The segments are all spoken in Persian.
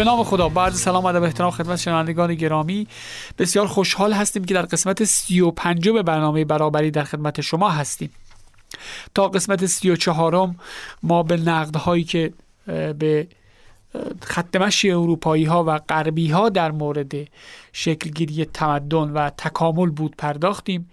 به نام خدا. بعد سلام ادب احترام خدمت شنوندگان گرامی بسیار خوشحال هستیم که در قسمت 35 برنامه برابری در خدمت شما هستیم. تا قسمت 34 ما به نقد هایی که به خط مشی اروپایی ها و غربی ها در مورد شکلگیری تمدن و تکامل بود پرداختیم.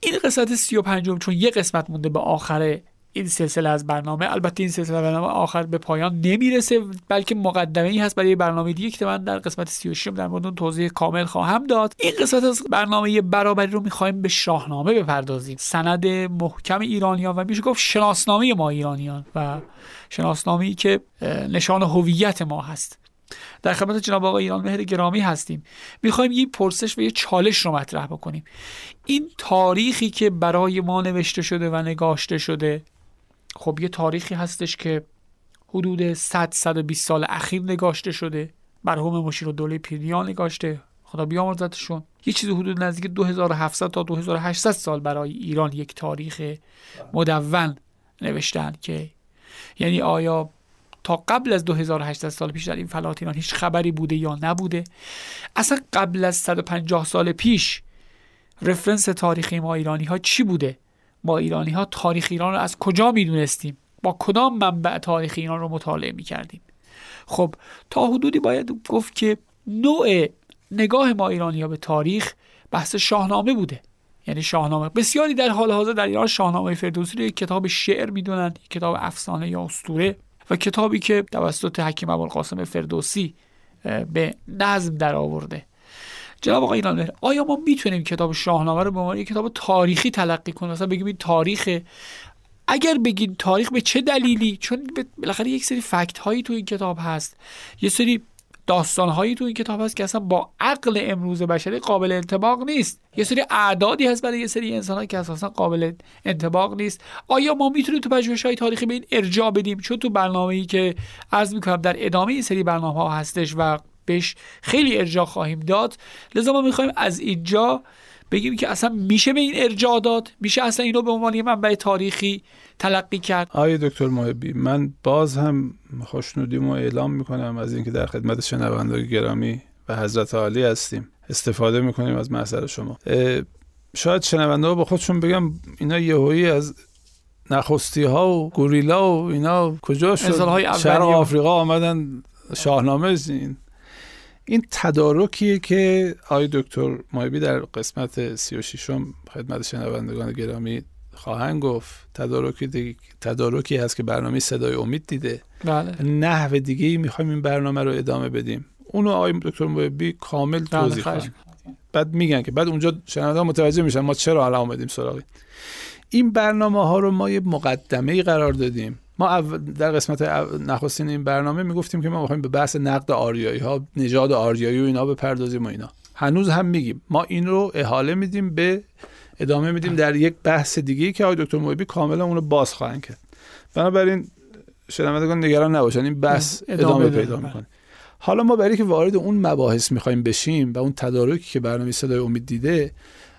این قسمت 35 چون یک قسمت مونده به آخر این سلسله از برنامه البته این سلسله برنامه آخر به پایان نمی‌رسه بلکه مقدمه ای هست برای برنامه دیگه که من در قسمت 36 در مورد توضیح کامل خواهم داد. این قسمت از برنامه برابری رو می‌خوایم به شاهنامه بپردازیم. سند محکم ایرانیان و میشه گفت شناسنامه ما ایرانیان و شناسنامه ای که نشان هویت ما هست. در خدمت جناب آقای ایران مهر گرامی هستیم. می‌خوایم یه پرسش و یه چالش رو مطرح بکنیم. این تاریخی که برای ما نوشته شده و نگاشته شده خب یه تاریخی هستش که حدود 100 120 سال اخیر نگاشته شده. مرحوم مشیر دوله پیریان نگاشته. خدا بیامرزتشون. یه چیزی حدود نزدیک 2700 تا 2800 سال برای ایران یک تاریخ مدون نوشتن که یعنی آیا تا قبل از 2800 سال پیش در این فلات ایران هیچ خبری بوده یا نبوده؟ اصلا قبل از 150 سال پیش رفرنس تاریخی ما ایرانی ها چی بوده؟ ما ایرانی ها تاریخ ایران رو از کجا می‌دونستیم؟ با کدام منبع تاریخ ایران رو مطالعه می‌کردیم؟ خب تا حدودی باید گفت که نوع نگاه ما ایرانی ها به تاریخ بحث شاهنامه بوده. یعنی شاهنامه. بسیاری در حال حاضر در ایران شاهنامه فردوسی رو یک کتاب شعر می‌دونن یک کتاب افسانه یا اسطوره و کتابی که توسط حکیم ابوالقاسم فردوسی به نظم در آورده جناب آقای ایران آیا ما می‌تونیم کتاب شاهنامه رو به عنوان یک کتاب تاریخی تلقی کنیم؟ مثلا بگیم این تاریخ اگر بگین تاریخ به چه دلیلی؟ چون بالاخره یک سری فکت هایی تو این کتاب هست. یه سری داستان هایی تو این کتاب هست که اصلا با عقل امروز بشری قابل انتباق نیست. یه سری اعدادی هست برای یه سری انسان که اساسا قابل انتباق نیست. آیا ما می‌تونیم تو پژوهش های تاریخی به این ارجاع بدیم؟ چون تو برنامه ای که عرض می‌کنم در ادامه این سری برنامه ها هستش و بهش خیلی ارجاع خواهیم داد. لذا ما می‌خوایم از اینجا بگیم که اصلا میشه به این ارجاع داد؟ میشه اصلا اینو به عنوان یه منبع تاریخی تلقی کرد؟ آقای دکتر محبی من باز هم خوشنودیمو اعلام می‌کنم از اینکه در خدمت شنوندگان گرامی و حضرت عالی هستیم. استفاده می‌کنیم از محضر شما. شاید شنونده ها با خودشون بگم اینا یهویی از نخستی ها و گوریلا و اینا کجا شد؟ شرق آفریقا آمدن؟ شاهنامه زین. این تدارکیه که آقای دکتر مایبی در قسمت 36 خدمت شنوندگان گرامی خواهند گفت. تدارکی تدارکی هست که برنامه صدای امید دیده. بله. نحو دیگه ای می‌خوایم این برنامه رو ادامه بدیم. اونو آقای دکتر مایبی کامل بله، توضیح خواهند. بعد میگن که بعد اونجا شنونده متوجه میشن ما چرا الان اومدیم سراغی این برنامه ها رو ما یه مقدمه قرار دادیم. ما در قسمت نخستین این برنامه می‌گفتیم که ما می‌خوایم به بحث نقد آریایی ها نژاد آریایی و اینا بپردازیم و اینا. هنوز هم میگیم. ما این رو احاله میدیم به ادامه میدیم در یک بحث دیگه که آقای دکتر محبی کاملا اون رو باز خواهند کرد. بنابراین شنوندگان نگران نباشن. این بحث ادامه, ادامه پیدا می‌کنه. حالا ما برای که وارد اون مباحث می‌خوایم بشیم و اون تدارکی که برنامه صدای امید دیده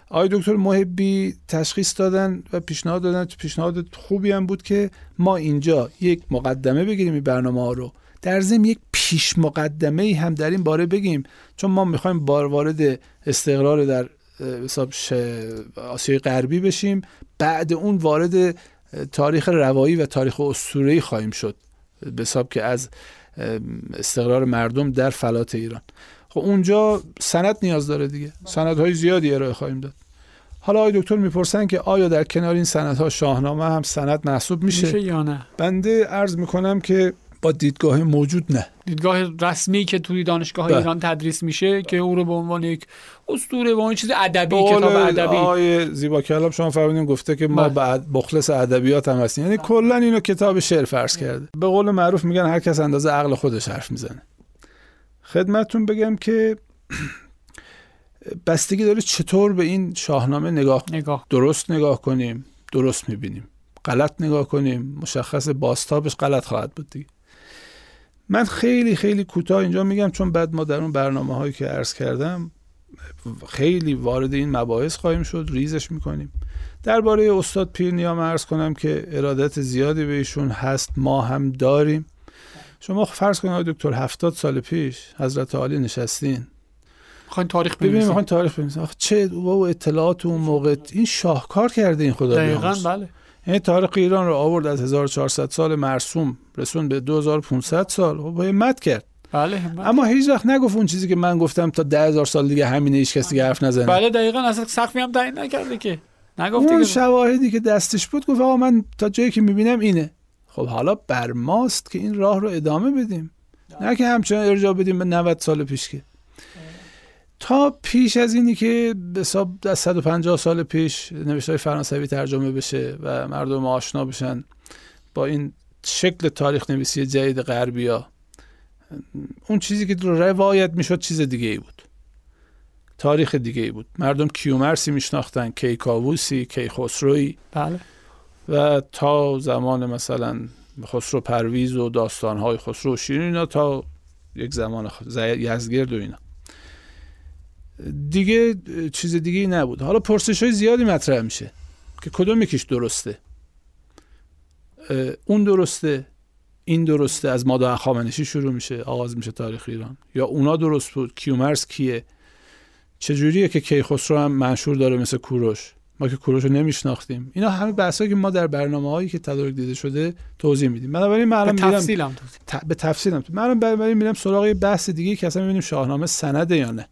آقای دکتر محبی تشخیص دادن و پیشنهاد دادن. پیشنهاد خوبی هم بود که ما اینجا یک مقدمه بگیریم این برنامه ها رو. در ضمن یک پیش مقدمه ای هم در این باره بگیم. چون ما می‌خوایم بار وارد استقرار در حساب آسیای غربی بشیم. بعد اون وارد تاریخ روایی و تاریخ اسطوره‌ای خواهیم شد. به حساب که از استقرار مردم در فلات ایران. خب اونجا سند نیاز داره دیگه. سندهای زیادی ارائه خواهیم داد. حالا آقای دکتر می‌پرسن که آیا در کنار این سندها شاهنامه هم سند محسوب میشه, میشه یا نه؟ بنده عرض می‌کنم که با دیدگاه موجود نه. دیدگاه رسمی که توی دانشگاه بله. ایران تدریس میشه که او رو به عنوان یک اسطوره به عنوان چیز ادبی کتاب ادبی. آقای زیبا کلام شما فرمودین گفته که ما بله. بعد مخلص ادبیات هم هستیم. یعنی کلا اینو کتاب شعر فرض کرده. به قول معروف میگن هر کس اندازه عقل خودش حرف می‌زنه. خدمتتون بگم که بستگی داره چطور به این شاهنامه نگاه, نگاه. درست نگاه کنیم درست می‌بینیم. غلط نگاه کنیم مشخص باستابش غلط خواهد بود دیگه. من خیلی خیلی کوتاه اینجا میگم چون بعد ما در اون برنامه هایی که عرض کردم خیلی وارد این مباحث خواهیم شد ریزش می‌کنیم. درباره استاد پیر نیام عرض کنم که ارادت زیادی به ایشون هست ما هم داریم. شما فرض کنید دکتر هفتاد سال پیش حضرت عالی نشستین. می‌خواین تاریخ ببینیم می‌خواین تاریخ ببینیم چه و اطلاعات اون موقع. این شاهکار کرده این خدا دقیقاً بله. این تاریخ ایران رو آورد از 1400 سال مرسوم رسون به 2500 سال. و با همت کرد. بله اما هیچ وقت نگفت اون چیزی که من گفتم تا 10000 سال دیگه همینه هیچ کسی دیگه حرف نزنه. بله دقیقاً. اصلا سقفی هم تعیین نکرده که. نگفت اون شواهدی که دستش بود گفت آقا من تا جایی که می‌بینم اینه. خب حالا بر ماست که این راه رو ادامه بدیم. نه که همچنان ارجاع بدیم به 90 سال پیش که. تا پیش از اینی که به حساب 150 سال پیش نوشته فرانسوی ترجمه بشه و مردم آشنا بشن با این شکل تاریخ نویسی جدید غربیا اون چیزی که روایت می‌شد چیز دیگه ای بود. تاریخ دیگه ای بود. مردم کیومرسی میشناختن کیکاووسی کیخسروی. بله. و تا زمان مثلا خسرو پرویز و داستانهای خسرو و شیرین تا یک زمان یزگرد و اینا. دیگه چیز دیگه نبود. حالا پرسش های زیادی مطرح میشه که کدوم یکیش درسته؟ اون درسته این درسته از مادا اخامنشی شروع میشه آغاز میشه تاریخ ایران. یا اونا درست بود کیومرس کیه؟ چجوریه که کیخسرو هم منشور داره مثل کوروش؟ ما که کوروش رو نمیشناختیم. اینا همه بحثایی که ما در برنامه هایی که تدارک دیده شده توضیح میدیم. بنابراین من الان به تفصیل هم ت... به تفصیل هم من الان میرم سراغ بحث دیگه که اصلا می‌بینیم شاهنامه سنده یا نه.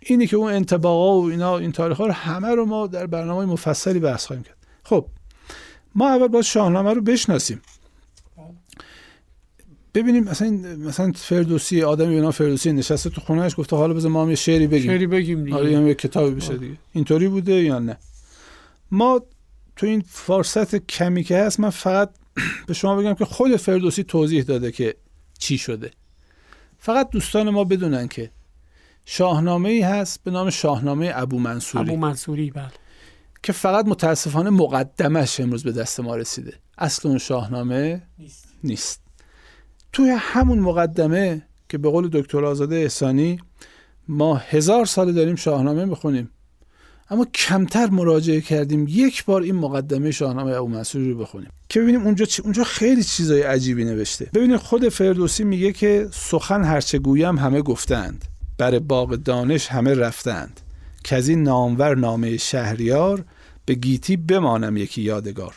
اینی که اون انتباقا و اینا این تاریخ ها رو همه رو ما در برنامه مفصلی بحث خواهیم کرد. خب ما اول باید شاهنامه رو بشناسیم. ببینیم مثلا مثلا فردوسی آدمی به نام فردوسی نشسته تو خونهش گفته حالا بذار ما هم یه شعری بگیم. شعری بگیم دیگه. آره یه کتابی بشه دیگه. اینطوری بوده یا نه؟ ما تو این فرصت کمی که هست من فقط به شما بگم که خود فردوسی توضیح داده که چی شده. فقط دوستان ما بدونن که شاهنامه ای هست به نام شاهنامه ابو منصوری. ابو منصوری بله. که فقط متاسفانه مقدمش امروز به دست ما رسیده. اصل اون شاهنامه نیست, نیست. توی همون مقدمه که به قول دکتر آزاده احسانی ما هزار سال داریم شاهنامه می‌خونیم. اما کمتر مراجعه کردیم. یک بار این مقدمه شاهنامه ابو منصوری رو بخونیم. که ببینیم اونجا چی... اونجا خیلی چیزای عجیبی نوشته. ببینید خود فردوسی میگه که سخن هرچه گویم همه گفتند. بر باغ دانش همه رفتند. که از این نامور نامه شهریار به گیتی بمانم یکی یادگار.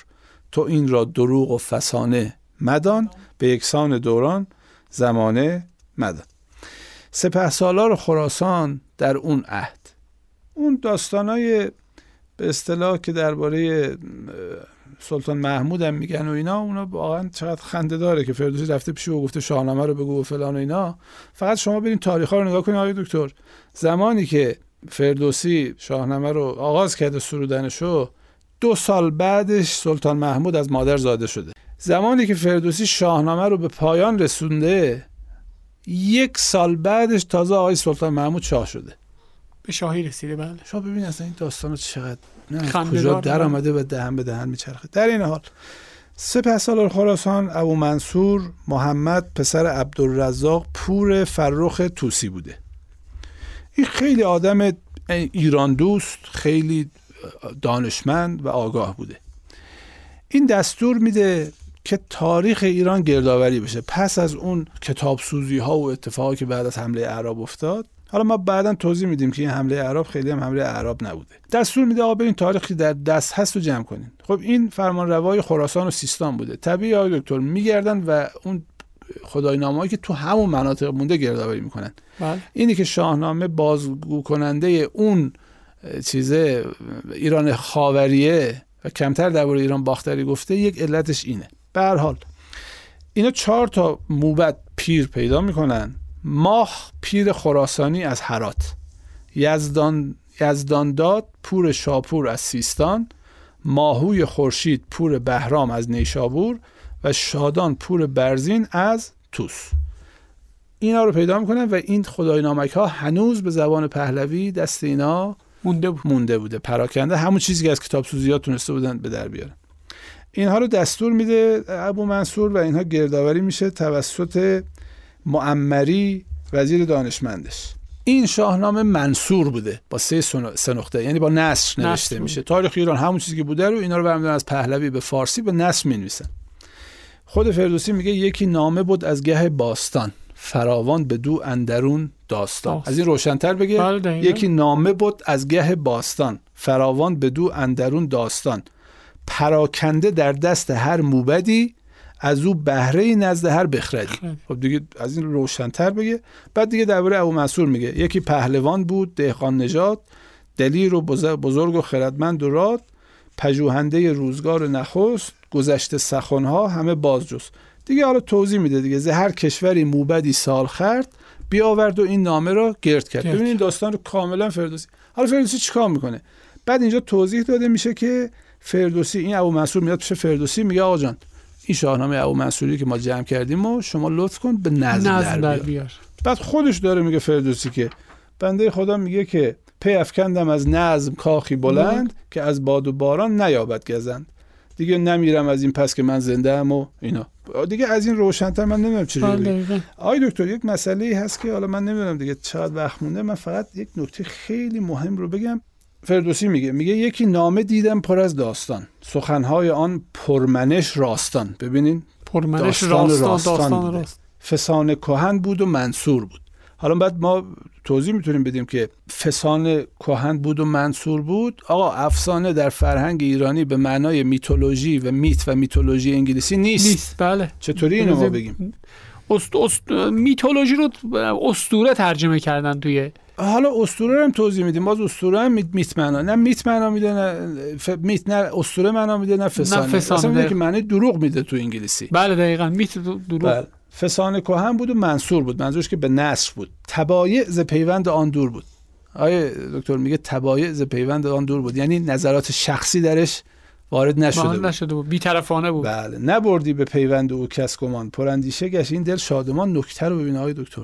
تو این را دروغ و فسانه مدان به یکسان دوران زمانه مدان. سپه سالار خراسان در اون عهد. اون داستانای به اصطلاح که درباره سلطان محمود هم میگن و اینا اونا واقعا چقدر خنده داره که فردوسی رفته پیش و گفته شاهنامه رو بگو و فلان و اینا. فقط شما برین تاریخ رو نگاه کنید آقای دکتر. زمانی که فردوسی شاهنامه رو آغاز کرده سرودنشو دو سال بعدش سلطان محمود از مادر زاده شده. زمانی که فردوسی شاهنامه رو به پایان رسونده یک سال بعدش تازه آقای سلطان محمود شاه شده. به شاهی رسیده بله. شما ببین اصلا این داستان چقدر نه کجا در آمده و دهن به دهن میچرخه. در این حال سپه سالار خراسان ابو منصور محمد پسر عبدالرزاق پور فرخ توسی بوده. این خیلی آدم ایران دوست خیلی دانشمند و آگاه بوده. این دستور میده که تاریخ ایران گردآوری بشه. پس از اون کتاب سوزی ها و اتفاقی که بعد از حمله اعراب افتاد حالا ما بعدا توضیح میدیم که این حمله اعراب خیلی هم حمله اعراب نبوده. دستور میده آقا این تاریخی در دست هست رو جمع کنین. خب این فرمان روای خراسان و سیستان بوده. طبیعی آقای دکتر میگردن و اون خدای نامه‌ای که تو همون مناطق مونده گردآوری می‌کنن. بله. اینی که شاهنامه بازگو کننده اون چیزه ایران خاوریه و کمتر درباره ایران باختری گفته یک علتش اینه. به حال اینا چهار تا موبت پیر پیدا می‌کنن. ماه پیر خراسانی از هرات. یزدان یزدان داد پور شاپور از سیستان ماهوی خورشید پور بهرام از نیشابور و شادان پور برزین از توس اینا رو پیدا می‌کنن و این خدای نامک ها هنوز به زبان پهلوی دست اینا مونده بود. مونده بوده پراکنده. همون چیزی که از کتاب سوزی ها تونسته بودن به در بیارن. اینها رو دستور میده ابو منصور و اینها گردآوری میشه توسط معمری وزیر دانشمندش. این شاهنامه منصور بوده با سه نقطه یعنی با نصر نوشته میشه. تاریخ ایران همون چیزی که بوده رو اینا رو برمیدارن از پهلوی به فارسی به نصر می‌نویسن. خود فردوسی میگه یکی نامه بود از گه باستان فراوان به دو اندرون داستان. از این روشنتر بگه بله، یکی نامه بود از گه باستان فراوان به دو اندرون داستان. پراکنده در دست هر موبدی از او بهره نزد هر بخردی. خب. دیگه از این روشنتر بگه. بعد دیگه درباره ابو منصور میگه. یکی پهلوان بود دهقان نژاد دلیر و بزرگ و خردمند و راد پژوهنده روزگار نخست گذشته سخنها همه بازجست. دیگه حالا توضیح میده دیگه. زه هر کشوری موبدی سال خرد بیاورد و این نامه را گرد کرد. ببینید داستان رو کاملا فردوسی. حالا فردوسی چیکار می‌کنه؟ بعد اینجا توضیح داده میشه که فردوسی این ابو منصور میاد پیش فردوسی میگه آقا جان این شاهنامه ابو منصوری که ما جمع کردیم و شما لطف کن به نظم, نظم در, بیار. بعد خودش داره میگه فردوسی که بنده خدا میگه که پی افکندم از نظم کاخی بلند که از باد و باران نیابد گزند. دیگه نمیرم از این پس که من زنده ام و اینا. دیگه از این روشنتر من نمی‌دونم چی آی دکتر یک مسئله هست که حالا من نمی‌دونم دیگه چقدر وقت مونده. من فقط یک نکته خیلی مهم رو بگم. فردوسی میگه میگه یکی نامه دیدم پر از داستان. سخنهای آن پرمنش راستان. ببینین پرمنش داستان راستان, داستان راست. فسان کهن بود و منصور بود. حالا بعد ما توضیح می‌تونیم بدیم که فسان کهن بود و منصور بود. آقا افسانه در فرهنگ ایرانی به معنای میتولوژی و میت و میتولوژی انگلیسی نیست. نیست. بله. چطوری اینو ما بگیم؟ است... است... میتولوژی رو استوره ترجمه کردن توی حالا اسطوره هم توضیح میدیم. باز اسطوره هم میت معنا نه میت معنا میده نه ف... میت نه اسطوره معنا میده نه فسانه. نه فسانه. اصلا که معنی دروغ میده تو انگلیسی. بله دقیقاً. میت دروغ. بله. فسانه کهن بود و منصور بود. منظورش که به نصر بود. تبایع ز پیوند آن دور بود. آیه دکتر میگه تبایع ز پیوند آن دور بود؟ یعنی نظرات شخصی درش وارد نشده بود. نشده بود. بی‌طرفانه بود. بله. نبردی به پیوند او کس گمان. پراندیشه گشت. این دل شادمان نکته رو ببین آقای دکتر.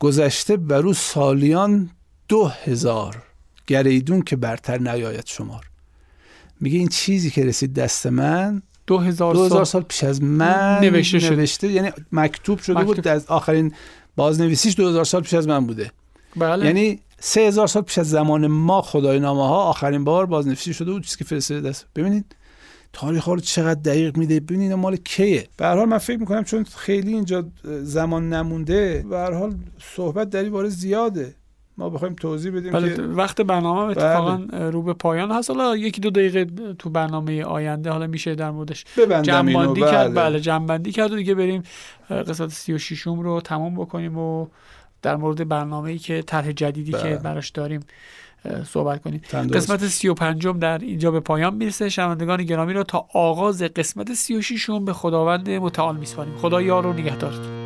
گذشته بر او سالیان دو هزار گریدون که برتر نیاید شمار. میگه این چیزی که رسید دست من دو هزار, دو هزار سال پیش از من نوشته, نوشته یعنی مکتوب شده مکتوب. بود از آخرین بازنویسیش دو هزار سال پیش از من بوده. بله. یعنی سه هزار سال پیش از زمان ما خدای نامه ها آخرین بار بازنویسی شده بود چیزی که فرستاده دست ببینید. تاریخ ها رو چقدر دقیق میده ببینید مال کیه به هر حال من فکر می‌کنم چون خیلی اینجا زمان نمونده به هر حال صحبت در این باره زیاده ما بخوایم توضیح بدیم بله که وقت برنامه اتفاقا بله. رو به پایان هست حالا یکی دو دقیقه تو برنامه آینده حالا میشه در موردش جنبندی بله. کرد بله جنبندی کرد و دیگه بریم قسمت 36 رو تمام بکنیم و در مورد برنامه‌ای که طرح جدیدی بله. که براش داریم صحبت کنیم. قسمت 35 در اینجا به پایان می‌رسه. شنوندگان گرامی را تا آغاز قسمت 36 به خداوند متعال میسپاریم. خدا یار و نگهدارتون.